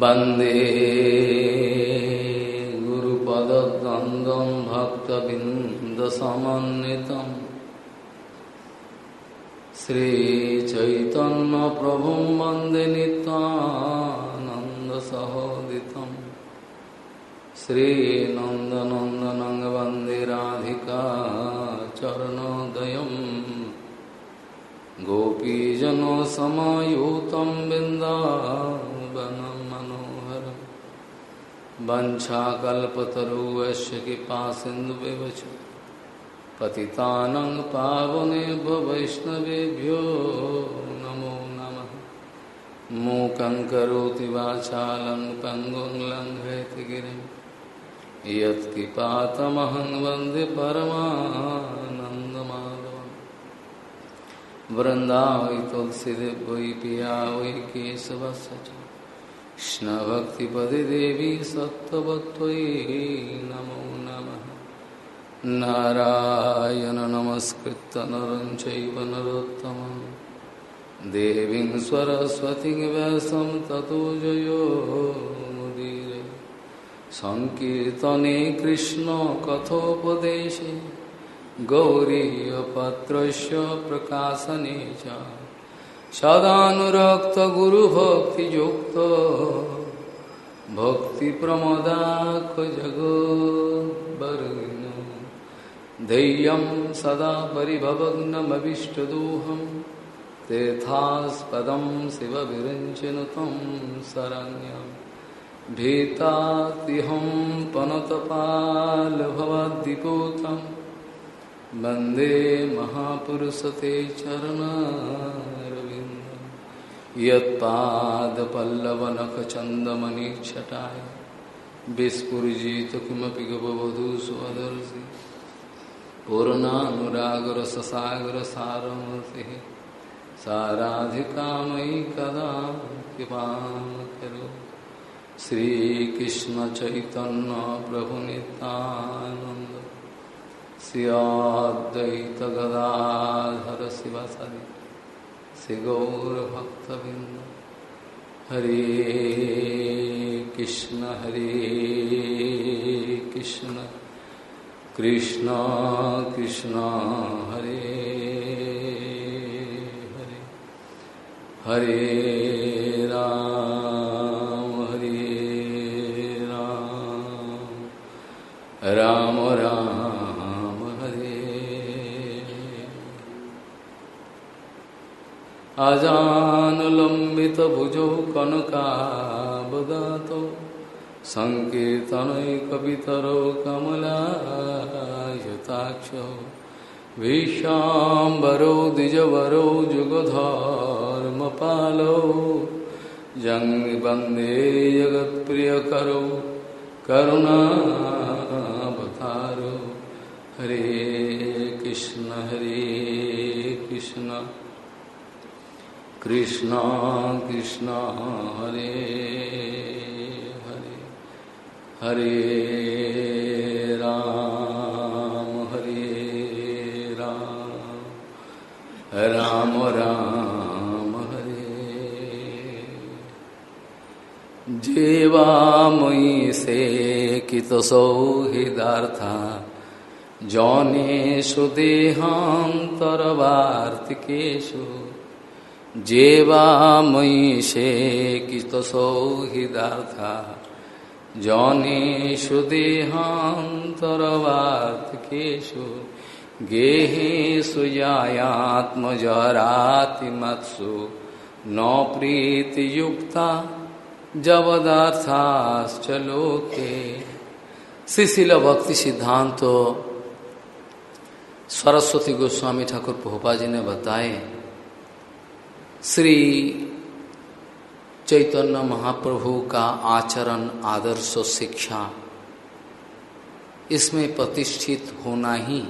वंदे गुरुपदद्वन्द्वं भक्तबिन्दसमन्वितम् श्रीचैतन्यप्रभुं वंदे नित्यानन्दसहोदितं। श्रीनन्दनन्दनं वंदे राधिका गोपीजनसमायुतं बिन्दावनं मनोहरं वञ्छाकल्पतरुवश्य कृपा सिन्धुविवच। पतितानं पावनेभ्यो वैष्णवेभ्यो नमो नमः। मूकं करोति वाचालं पङ्गुं लङ्घयति गिरिं। यत्कृपातमहं वंदे परमानन्दमाधवम्। वृन्दावै तुलसीदेव पिया वै केशवस्य कृष्णभक्तिपदे देवी सत्त्ववत्त्वयि नमो नमः। नारायण नमस्कृत नरं चैव देवीं सरस्वतीं व्यासं ततो जयो मुदीरे। सङ्कीर्तने कृष्णकथोपदेशे प्रकाशने च। सदानुरक्तगुरुभक्तियुक्तो भक्तिप्रमदाखजगोद्वर्गिनो धैर्यं सदा परिभवग्नमभिष्टदोहं तेथास्पदं शिवविरञ्चनु तं शरण्यं। भीतातिहं पनतपालभवद्दिपोतं। वंदे महापुरुषते चरणारविन्दं यत्पादपल्लवनखचन्दमनिच्छटाय विस्फुजित किमपि गपवधू स्वदर्शि पूर्णानुरागरससागरसारमूर्तिः। साराधिकामयि कदा कृपां करो श्रीकृष्णचैतन्यप्रभुनितानन्द श्रियाद्वैतगदाधर शिवसरि श्रीगौरभक्तबिन्द हरे कृष्ण हरे कृष्ण। कृष्ण कृष्ण हरे हरे। हरे अजानुलम्बितभुजौ कनकावदातौ सङ्कीर्तनैकपितरौ कमलायताक्षौ। भीष्माम्बरौ द्विजवरौ जुगधर्मपालौ। जङ्गिवन्दे जगत्प्रियकरौ। करुणावतारो। हरे कृष्ण हरे कृष्ण। कृष्ण कृष्ण, हरे हरे हरे राम हरे राम राम राम, हरे। जीवामयी से कितसौहृदार्था जौनेषु देहान्तरवार्तिकेषु जेवामयी से कितसौहृदार्था जौनेषु देहान्तरवार्तिकेषु गेहेषु जायात्मजरातिमत्सु न प्रीतियुक्ता जवदार्थाश्च लोके। श्रीशिल भक्ति सिद्धांत, सरस्वती गोस्वामी ठाकुर पोहपा जी ने बताए श्री चैतन्य महाप्रभु का आचरण, आदर्श शिक्षा इसमें प्रतिष्ठित होना ही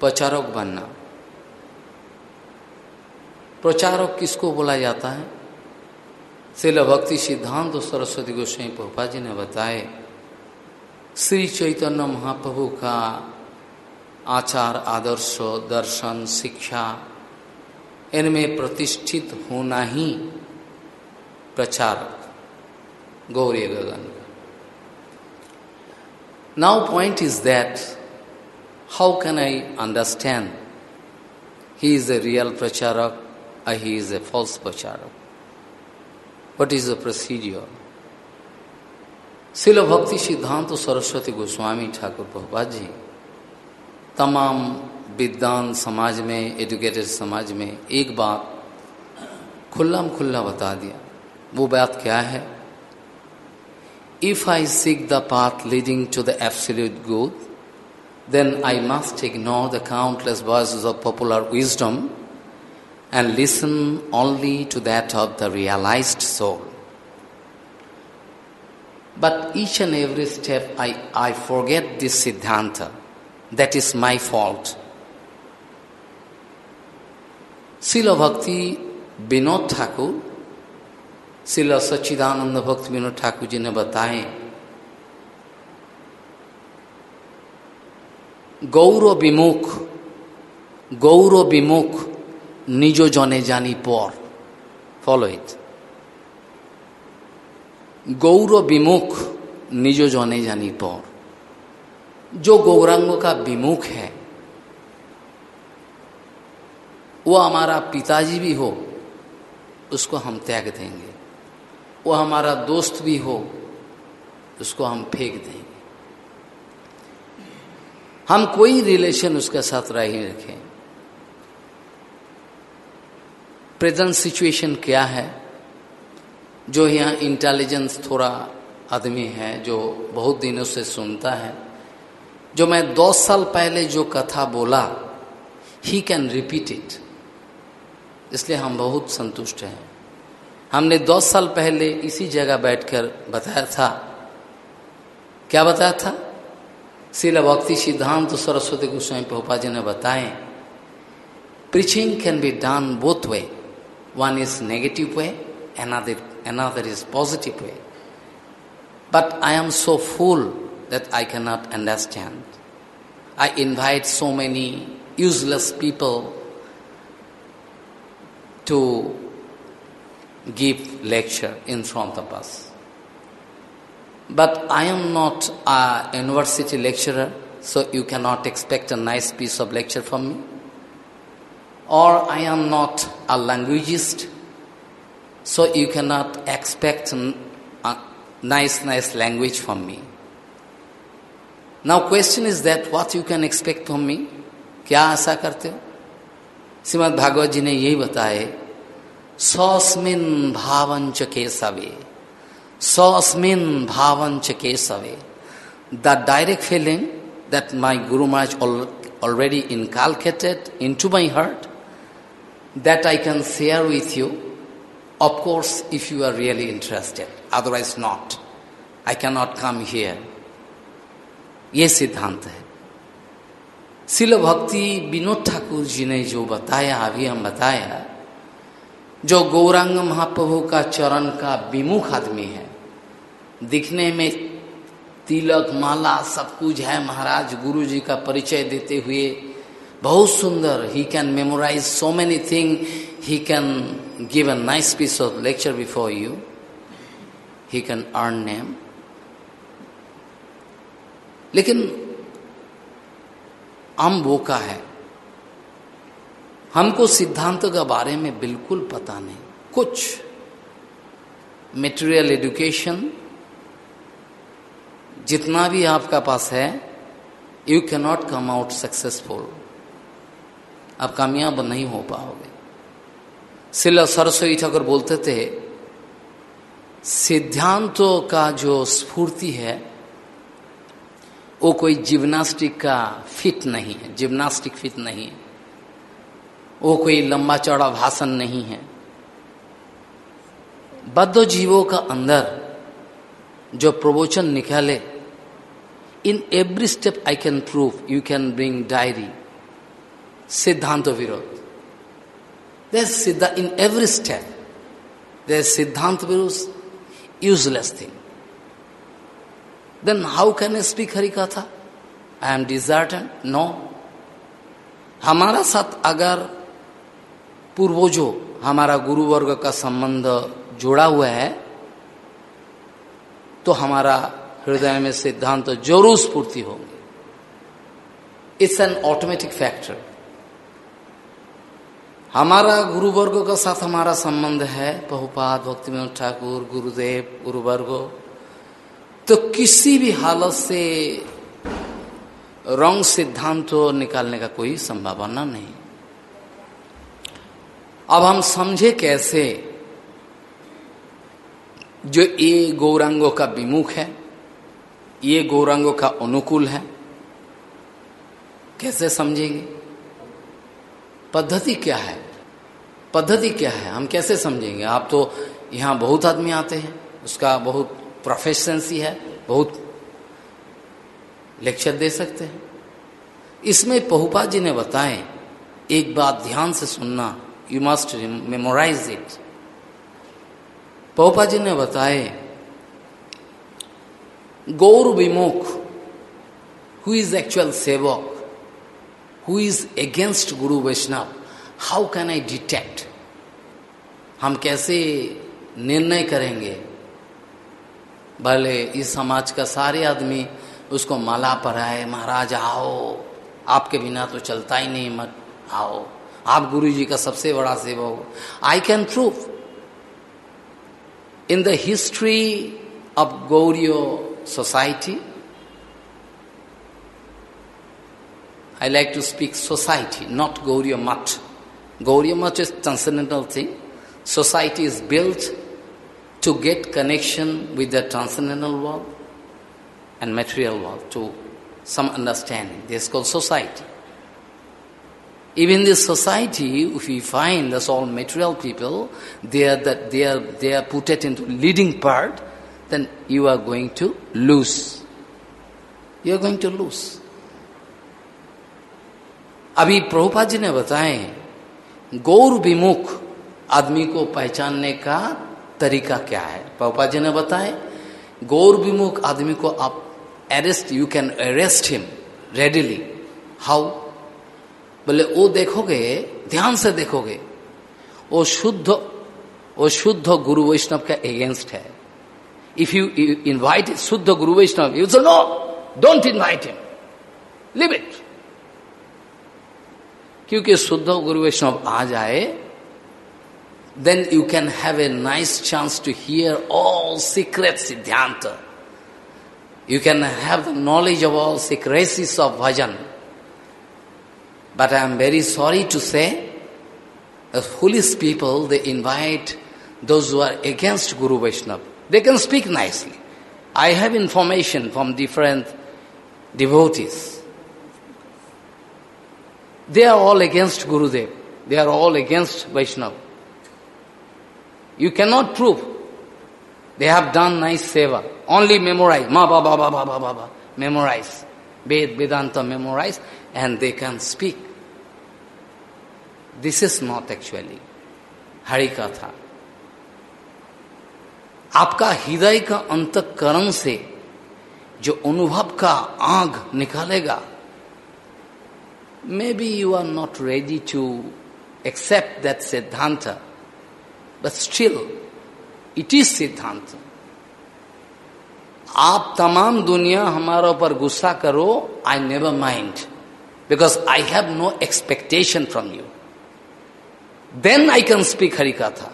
प्रचारक बनना। प्रचारक किसको बोला जाता है? शिल भक्ति सिद्धांत सरस्वती गोस्वामी पोपा जी ने बताए, श्री चैतन्य महाप्रभु का आचार, आदर्श, दर्शन, शिक्षा इनमें प्रतिष्ठित होना ही प्रचारक गौरी गगन now point is that how can I understand he is a real प्रचारक I he is a false प्रचारक वट इज़ अ प्रोसीजियर शिल भक्ति सिद्धांत सरस्वती गोस्वामी ठाकुर प्रभुपाद तमाम विद्वान समाज में एजुकेटेड समाज में एक बात खुल्ला में खुल्ला बता दिया। वो बात क्या है? If I seek the path leading to the absolute good then I must ignore the countless voice of popular wisdom and listen only to that of the realise soul but each and every step I I forget this सिद्धांत That is my fault. Sila Bhakti Binod Thakur Srila Sachchidananda Bhakti Vinod Thakur ji ने बताए गौर विमुख गौर विमुख निजो जने जानी पर फॉलो इट गौर विमुख निजो जने जानी पर जो गौरांगों का विमुख है, वो हमारा पिताजी भी हो, उसको हम त्याग देंगे। वो हमारा दोस्त भी हो, उसको हम फेंक देंगे। हम कोई रिलेशन उसके साथ रह ही रखें। प्रेजेंट सिचुएशन क्या है? जो यहाँ इंटेलिजेंस थोड़ा आदमी है, जो बहुत दिनों से सुनता है जो मैं दस साल पहले जो कथा बोला ही कैन रिपीट इट इसलिए हम बहुत संतुष्ट हैं। हमने दस साल पहले इसी जगह बैठकर बताया था। क्या बताया था? शिला भक्ति सिद्धांत तो सरस्वती गोस्वामी प्रभुपा जी ने बताए preaching can be done both way one is negative way another another is positive way. But i am so full that i cannot understand i invite so many useless people to give lecture in front of us. But I am not a university lecturer, so you cannot expect a nice piece of lecture from me. Or I am not a linguist, so you cannot expect a nice, nice language from me. Now question is that what you can expect from me? क्या आशा करते हो श्रीमद भागवत जी ने यही बताए सौस्मिन भावंच Kesve सौस्मिन भावंच Kesve the direct feeling that my Guru Maharaj already inculcated into my heart, that I can share with you. Of course, if you are really interested, otherwise not. I cannot come here. ये सिद्धांत है। शिल भक्ति विनोद ठाकुर जी ने जो बताया, अभी हम बताया, जो गौरांग महाप्रभु का चरण का विमुख आदमी है, दिखने में तिलक, माला सब कुछ है, महाराज गुरु जी का परिचय देते हुए बहुत सुंदर he can memorise so many thing he can give a nice piece of lecture before you he can earn name लेकिन हम वो का है। हमको सिद्धांत के बारे में बिल्कुल पता नहीं। कुछ मेटेरियल एजुकेशन जितना भी आपका पास है you can not come out successful आप कामयाब नहीं हो पाओगे। सिला सरस्वती ठाकुर बोलते थे, सिद्धांतों का जो स्फूर्ति है वो कोई जिम्नास्टिक का फिट नहीं है, जिम्नास्टिक फिट नहीं है। वो कोई लंबा चौड़ा भाषण नहीं है। बद्ध जीवों का अंदर जो प्रवोचन निकाले, in every step I can prove you can bring diary सिद्धांत विरोध। सिद्धा इन एवरी स्टेप दे सिद्धांत विरोध useless thing then how can speak Hari कथा आई एम डिजर्टेड नो हमारा साथ अगर पूर्वजों, हमारा गुरु वर्ग का संबंध जोड़ा हुआ है तो हमारा हृदय में सिद्धांत तो ज़रूर स्फूर्ति होंगे। इट्स एन ऑटोमेटिक फैक्टर हमारा गुरुवर्गो का साथ हमारा संबंध है बहुपात भक्ति ठाकुर, गुरुदेव, गुरुवर्गो। तो किसी भी हालत से रंग सिद्धांत निकालने का कोई संभावना नहीं। अब हम समझे कैसे जो ये गौरांगों का विमुख है, ये गौरांगों का अनुकूल है, कैसे समझेंगे? पद्धति क्या है? पद्धति क्या है? हम कैसे समझेंगे? आप तो यहाँ बहुत आदमी आते हैं, उसका बहुत प्रोफेशंसी है, बहुत लेक्चर दे सकते हैं। इसमें पहुपा जी ने बताए, एक बात ध्यान से सुनना यू मस्ट मेमोराइज इट पहुपा जी ने बताए, गौर विमुख हु इज़ एक्चुअल सेवक who is against Guru Vaishnav how can I detect हम कैसे निर्णय करेंगे? भले इस समाज का सारे आदमी उसको माला पर आए महाराज आओ आपके बिना तो चलता ही नहीं मत आओ आप गुरु जी का सबसे बड़ा सेवक I can prove in the history of Gaudiya society I like to speak society, not Gauriya Mat. Gauriya Mat is transcendental thing. Society is built to get connection with the transcendental world and material world to some understanding. This is called society. Even this society, if we find that's all material people, they are that they are they are put it into leading part, then you are going to lose. You are going to lose. अभी प्रभुपा जी ने बताए गौर विमुख आदमी को पहचानने का तरीका क्या है? प्रभुपा जी ने बताए गौर विमुख आदमी को आप arrest you can arrest him readily how बोले वो देखोगे, ध्यान से देखोगे वो शुद्ध वो शुद्ध गुरु वैष्णव का अगेंस्ट है। इफ़ यू इनवाइट शुद्ध guru Vaishnav you know don't invite him leave it क्योंकि शुद्ध गुरु वैष्णव आ जाए then you can have a nice chance to hear all secrets Siddhanta. You can have the knowledge of all secrets of bhajan. But I am very sorry to say, as foolish people, they invite those who are against Guru Vaishnava. They can speak nicely. I have information from different devotees. They are all against Gurudev. They are all against Vaishnava. You cannot prove. They have done nice seva. Only memorize. Ma ba ba ba ba ba ba ba. Memorize. Ved, Vedanta memorize and they can speak. This is not actually Hari का था आपका हृदय का अंतकरण से जो अनुभव का आग निकालेगा Maybe you are not ready to accept that Siddhanta, but still, it is Siddhanta. आप तमाम दुनिया हमारा ऊपर गुस्सा करो I never mind because I have no expectation from you then I can speak Hari कथा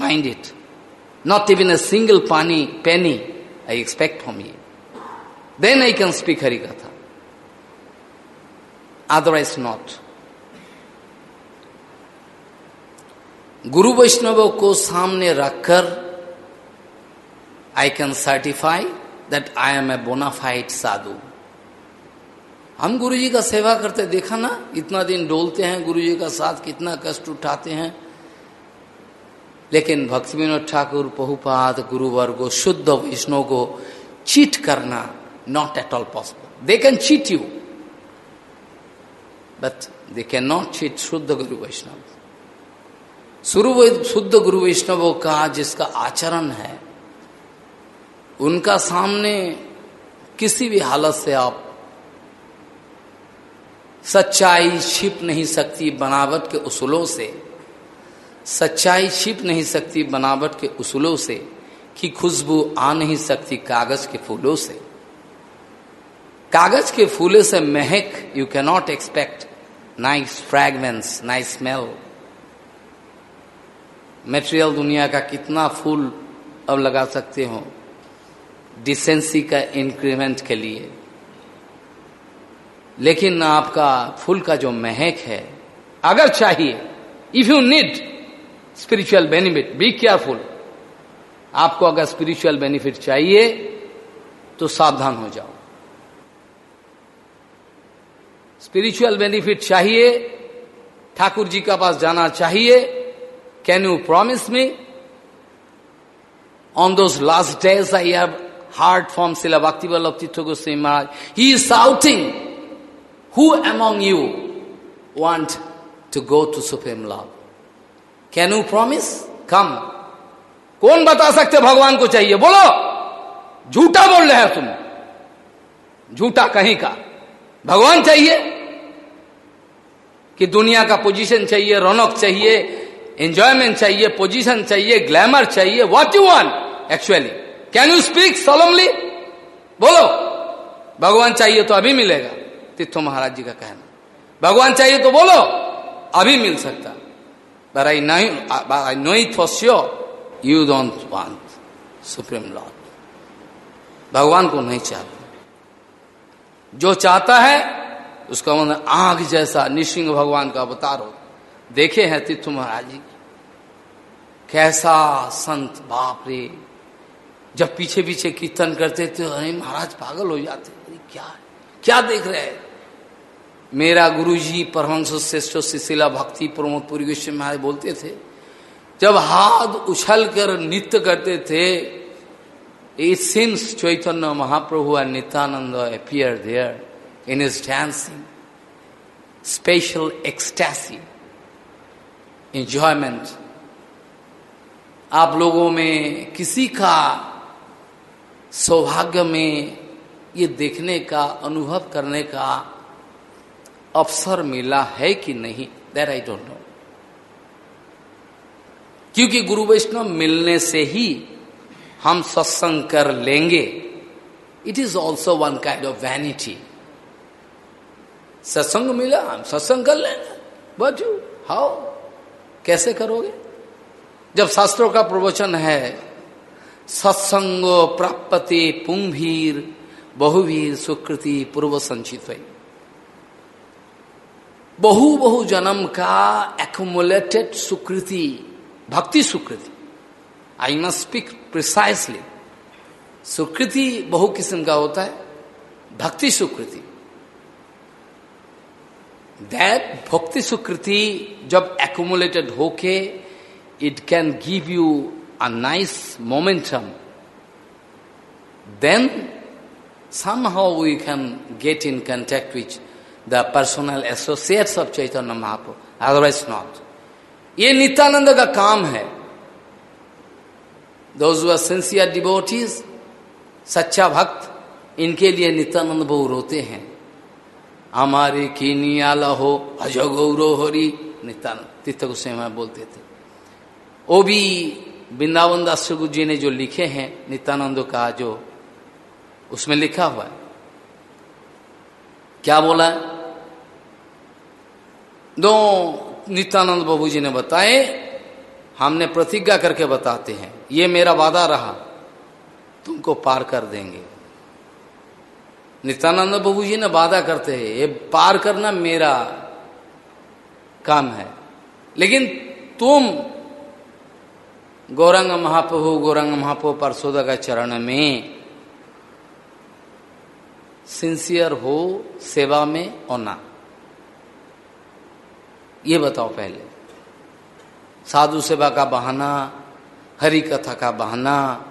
mind it not even a single पानी penny I expect from you then I can speak Hari कथा otherwise not. गुरु वैष्णवों को सामने रखकर I can certify that I am a bonafide sadhu हम गुरु जी का सेवा करते देखा ना, इतना दिन डोलते हैं गुरु जी का साथ, कितना कष्ट उठाते हैं। लेकिन भक्ति विनोद ठाकुर, बहुपाद, गुरुवर्गो, शुद्ध वैष्णव को चीट करना not at all possible they can cheat you but they can not cheat शुद्ध गुरु Guru Vaishnava. शुद्ध गुरु वैष्णवों का जिसका आचरण है, उनका सामने किसी भी हालत से आप सच्चाई छिप नहीं सकती बनावट के उसूलों से, सच्चाई छिप नहीं सकती बनावट के उसूलों से, कि खुशबू आ नहीं सकती कागज़ के फूलों से कागज़ के फूलों से महक you cannot expect nice fragments nice smell material दुनिया का कितना फूल अब लगा सकते हो? डिसेंसी का इंक्रीमेंट के लिए। लेकिन आपका फूल का जो महक है, अगर चाहिए if you need spiritual benefit be careful आपको अगर स्पिरिचुअल बेनिफिट चाहिए तो सावधान हो जाओ। स्पिरिचुअल बेनिफिट चाहिए, ठाकुर जी का पास जाना चाहिए can you promise me on those last days I have heart from Srila Bhakti Vallabh Tirtha Goswami Maharaj. He is shouting, Who among you want to go to Supreme Love? Can you promise? Come. कौन बता सकते भगवान को चाहिए बोलो झूठा बोल रहे हैं तुम झूठा कहीं का भगवान चाहिए कि दुनिया का पोजीशन चाहिए रौनक चाहिए एंजॉयमेंट चाहिए पोजीशन चाहिए ग्लैमर चाहिए what you want actually can you speak solemnly बोलो। भगवान चाहिए तो अभी मिलेगा तीर्थो महाराज जी का कहना। भगवान चाहिए तो बोलो अभी मिल सकता। But I know, I know it for sure, you don't. भगवान को नहीं चाहते। जो चाहता है उसका मतलब आँख जैसा निशिंग भगवान का अवतार हो। देखे हैं तीर्थ महाराज जी। कैसा संत बाप रे। जब पीछे पीछे कीर्तन करते थे, अरे महाराज पागल हो जाते अरे क्या क्या देख रहे हैं? मेरा गुरुजी परमंश श्रेष्ठ शिशिला भक्ति प्रमोदपुरी गोस्वामी महाराज बोलते थे, जब हाथ उछल कर नृत्य करते थे सिंस चैतन्य महाप्रभु और Nityananda appear there in is dancing special ecstasy enjoyment आप लोगों में किसी का सौभाग्य में ये देखने का, अनुभव करने का अवसर मिला है कि नहीं? दैट आई डोंट नो क्योंकि गुरु वैष्णव मिलने से ही हम सत्संग कर लेंगे। It is also one kind of vanity सत्संग मिला, हम सत्संग कर लेंगे। बट यू हाउ कैसे करोगे? जब शास्त्रों का प्रवचन है, सत्संगो प्राप्ति पुंभीर, बहुवीर सुकृति पूर्व संचित बहु बहु जन्म का एक्मुलेटेड सुकृति, भक्ति सुकृति। आई मस्ट स्पीक प्रिसाइसली सुकृति बहु किस्म का होता है, भक्ति सुकृति। दैट भक्ति सुकृति जब एक्मुलेटेड होके it can give you a nice momentum, then somehow we can get in contact with the personal associates of Chaitanya Mahaprabhu, otherwise not. ये नित्यानंद का काम है दोज आर सिंसियर डिबोटीज सच्चा भक्त इनके लिए नित्यानंद बहु रोते हैं हमारे कीनियाला हो भज गौरो हरि नित्यानंद तीर्थ गोस्वामी बोलते थे वो भी वृंदावन दास जी ने जो लिखे हैं, नित्यानंद का जो, उसमें लिखा हुआ है। क्या बोला दो नित्यानंद बाबू जी ने बताए, हमने प्रतिज्ञा करके बताते हैं, ये मेरा वादा रहा, तुमको पार कर देंगे। नित्यानंद बाबू जी ने वादा करते हैं, ये पार करना मेरा काम है, लेकिन तुम गौरंग महाप्रभु गौरंग महाप्रभु परसोदा का चरण में सिंसियर हो, सेवा में और ना। ये बताओ पहले। साधु सेवा का बहाना, हरि कथा का बहाना,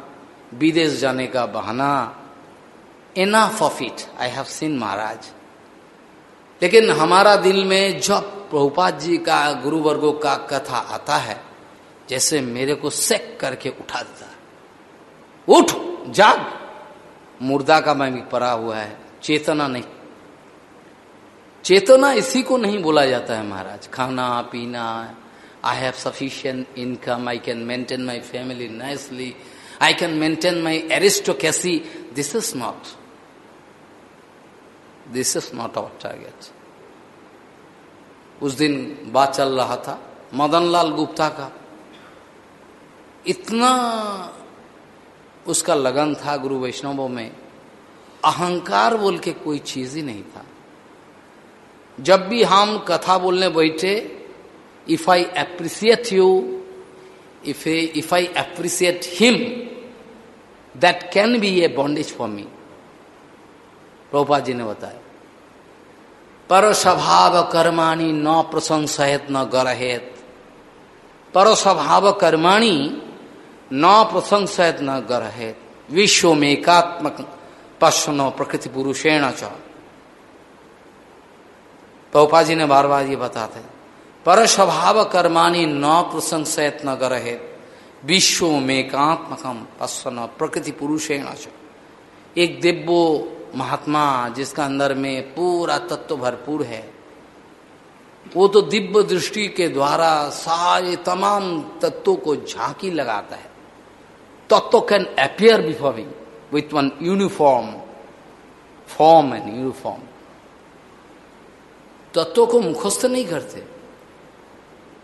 विदेश जाने का बहाना enough of it I have seen महाराज। लेकिन हमारा दिल में जब प्रभुपाद जी का, गुरुवर्गो का कथा आता है जैसे मेरे को सेक करके उठा देता उठ, जाग। मुर्दा का मैं भी पड़ा हुआ है। चेतना नहीं। चेतना इसी को नहीं बोला जाता है महाराज। खाना, पीना I have sufficient income I can maintain my family nicely I can maintain my aristocracy. This is not this is not our target. उस दिन बात चल रहा था मदन लाल गुप्ता का इतना उसका लगन था गुरु वैष्णवों में अहंकार बोल के कोई चीज़ ही नहीं था जब भी हम कथा बोलने बैठे if I appreciate you if, if I appreciate him, that can be a bondage for me. Prabhupa ji ने बताया पर स्वभाव कर्माणी न प्रशंसहित न गरहेत पर स्वभाव कर्माणी न प्रशंसहित न गरहेत विश्व में एकात्मक पश्नो प्रकृति पुरुषेण च। प्रभुपा जी ने बार बार ये बताते पर स्वभाव कर्माणी न प्रशंसयत न गरहे विश्व में कात्मकम पश्वन प्रकृति पुरुषेण च। एक दिव्यो महात्मा जिसका अंदर में पूरा तत्व भरपूर है, वो तो दिव्य दृष्टि के द्वारा सारे तमाम तत्वों को झांकी लगाता है। तत्व can appear before me with one uniform form and uniform तत्वों को मुखस्त नहीं करते।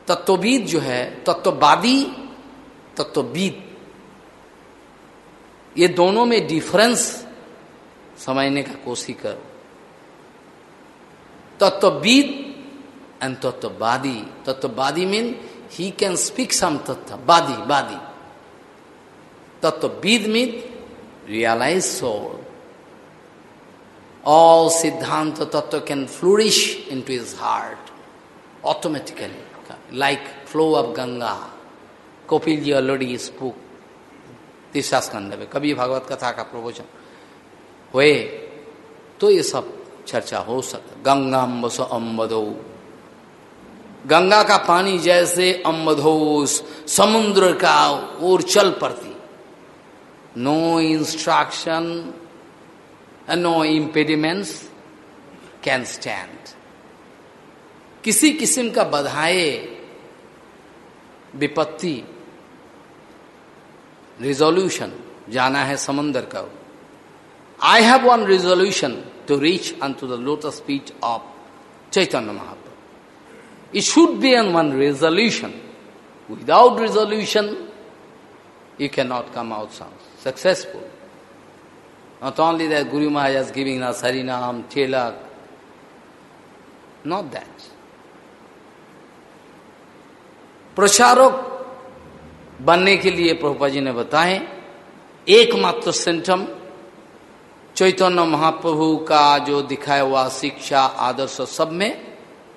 तत्वविद जो है, तत्ववादी, तत्वविद। ये दोनों में डिफरेंस समझने का कोशिश करो। तत्वविद एंड तत्ववादी। Tatwawadi mean he can speak some तत्व, वादी वादी। तत्वविद मीन रियलाइज़ सोल ऑल सिद्धांत तत्व can flourish in to his heart automatically like flow of Ganga. Kopil ji already spoke तीसरा स्कंद में कभी भागवत कथा का प्रवचन हुए तो ये सब चर्चा हो सकता गंगा अम्बस अम्बधो गंगा का पानी जैसे अम्बधो समुद्र का ओर चल पड़ती no instruction no impediments can stand किसी किस्म का बधाए, विपत्ति रिजोल्यूशन जाना है समंदर का। I have one resolution to reach unto the lotus speech of Chaitanya Mahaprabhu it should be an one resolution without resolution you you cannot come out successful. Not only that Guru Maharaj is giving us Harinam, Tilak, not that. प्रचारक बनने के लिए प्रभुपा जी ने बताए एकमात्र symptom Chaitanya Mahaprabhu का जो दिखाया हुआ शिक्षा आदर्श सब में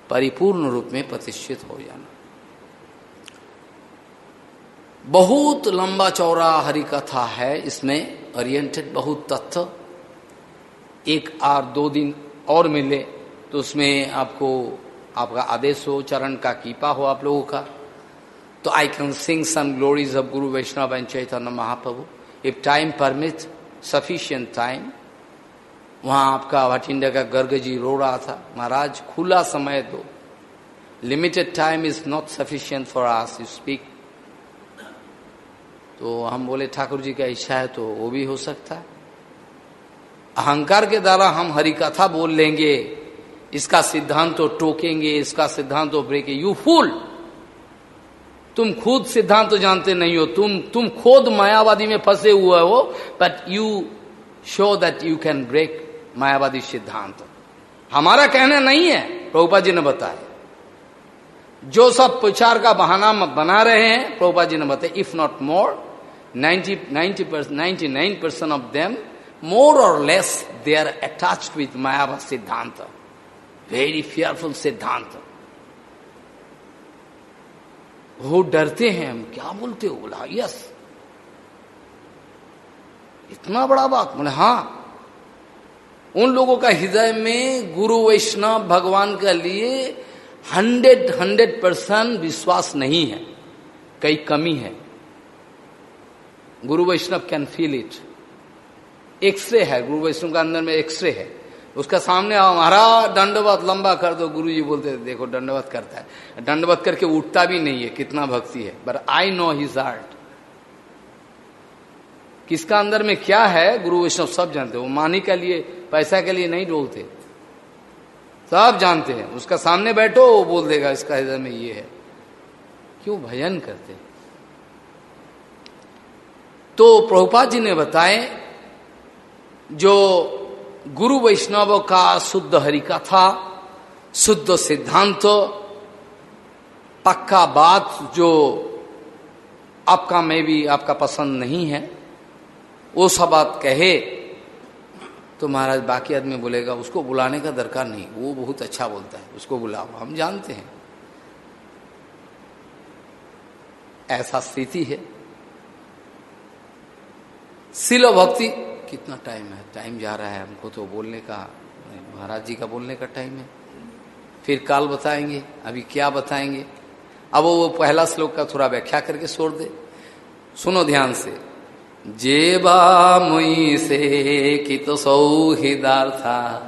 परिपूर्ण रूप में प्रतिष्ठित हो जाना बहुत लंबा चौड़ा हरि कथा है, इसमें ओरिएंटेड बहुत तथ्य। एक आर दो दिन और मिले तो उसमें आपको, आपका आदेश हो, चरण का कीपा हो आप लोगों का। तो I can sing some glories of Guru Vaishnav and Chaitanya Mahaprabhu if time permit sufficient time वहाँ आपका भटिंडा का गर्ग जी रो रहा था। महाराज, खुला समय दो। Limited time is not sufficient for us you speak तो हम बोले, ठाकुर जी का इच्छा है? तो वो भी हो सकता है। अहंकार के द्वारा हम हरि कथा बोल लेंगे, इसका सिद्धांत तो टोकेंगे, इसका सिद्धांत तो ब्रेके यू फूल तुम खुद सिद्धांत तो जानते नहीं हो। तुम तुम खुद मायावादी में फंसे हुए हो but you show that you can break मायावादी सिद्धांत। हमारा कहना नहीं है प्रभुपा जी ने बताया। जो सब प्रचार का बहाना बना रहे हैं प्रभुपा जी ने बताया if not more ninety ninety ninety nine percent of them more और less they are attach with मायावाद सिद्धांत वेरी फियरफुल सिद्धांत वो डरते हैं हम, क्या बोलते हो? बोला यस इतना बड़ा बात, बोले हाँ. उन लोगों का हृदय में गुरु वैष्णव भगवान के लिए हंड्रेड हंड्रेड परसेंट विश्वास नहीं है, कई कमी है। गुरु वैष्णव can feel it. X ray है, गुरु वैष्णव का अंदर में एक्सरे है। उसका सामने महाराज, दंडवत लंबा कर दो, गुरु जी बोलते देखो, दंडवत करता है। दंडवत करके उठता भी नहीं है, कितना भक्ति है। But I know his heart किसका अंदर में क्या है, गुरु वैष्णव सब जानते वो मानी के लिए, पैसा के लिए नहीं बोलते। सब जानते हैं। उसका सामने बैठो, वो बोल देगा, इसका हृदय में ये है। क्यों भजन करते तो प्रभुपाद जी ने बताए, जो गुरु वैष्णव का शुद्ध हरि का था, शुद्ध सिद्धांत, पक्का बात जो आपका में भी आपका पसंद नहीं है, वो सब बात कहे तो महाराज बाकी आदमी बोलेगा, उसको बुलाने का दरकार नहीं, वो बहुत अच्छा बोलता है, उसको बुलाओ, हम जानते हैं। ऐसा स्थिति है। सिलो भक्ति। कितना टाइम है? टाइम जा रहा है हमको तो बोलने का। महाराज जी का बोलने का टाइम है। फिर काल बताएँगे, अभी क्या बताएँगे? अब वो पहला श्लोक का थोड़ा व्याख्या करके छोड़ दे। सुनो ध्यान से। जेबा मुई से कित सौहिदार्था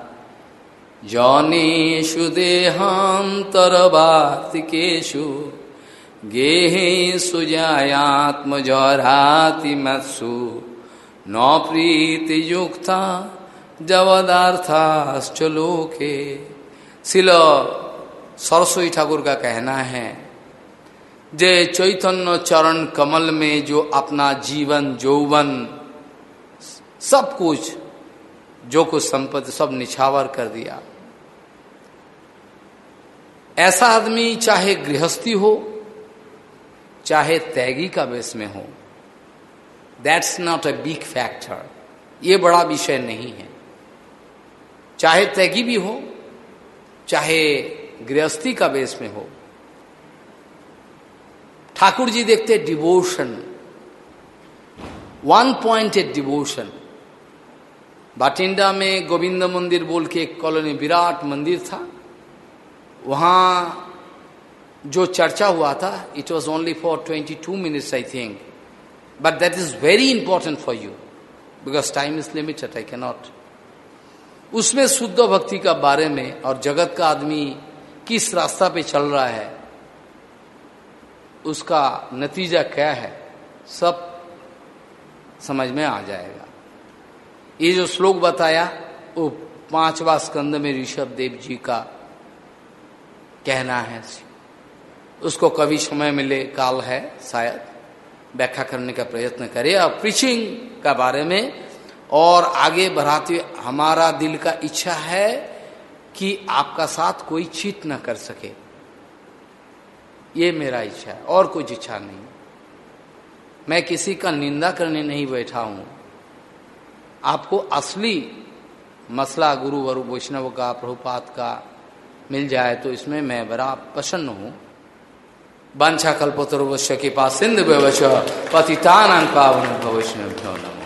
जौनेशु देहांतरवार्तिकेशु गेहे सुजायात्मजराति मत्सु। न प्रीति युक्ता जवदार्थाश्च लोके। शिल सरस्वती ठाकुर का कहना है, जे चैतन्य चरण कमल में जो अपना जीवन जौवन सब कुछ, जो कुछ संपत्ति, सब निछावर कर दिया। ऐसा आदमी चाहे गृहस्थी हो, चाहे तैगी का बेस में हो that's not a big factor ये बड़ा विषय नहीं है। चाहे तैगी भी हो, चाहे गृहस्थी का बेस में हो। ठाकुर जी देखते devotion one pointed devotion Bathinda में गोविंद मंदिर बोल के एक कॉलोनी विराट मंदिर था। वहाँ जो चर्चा हुआ था it was only for twenty two minutes I think but that is very important for you because time is limited I cannot उसमें शुद्ध भक्ति का बारे में और जगत का आदमी किस रास्ता पे चल रहा है, उसका नतीजा क्या है, सब समझ में आ जाएगा। ये जो श्लोक बताया, वो पांचवा स्कंद में ऋषभ देव जी का कहना है। उसको कभी समय मिले, काल है शायद। व्याख्या करने का प्रयत्न करें। और प्रीचिंग का बारे में और आगे बढ़ाते हमारा दिल का इच्छा है कि आपका साथ कोई चीट न कर सके। ये मेरा इच्छा है, और कुछ इच्छा नहीं। मैं किसी का निंदा करने नहीं बैठा हूँ। आपको असली मसला गुरु वरु वैष्णव का प्रभुपात का मिल जाए तो इसमें मैं बड़ा प्रसन्न हूँ। बांछा कल्पतरुवश्य कृपा सिंध व्यवच पतितान पावन भविष्य नमो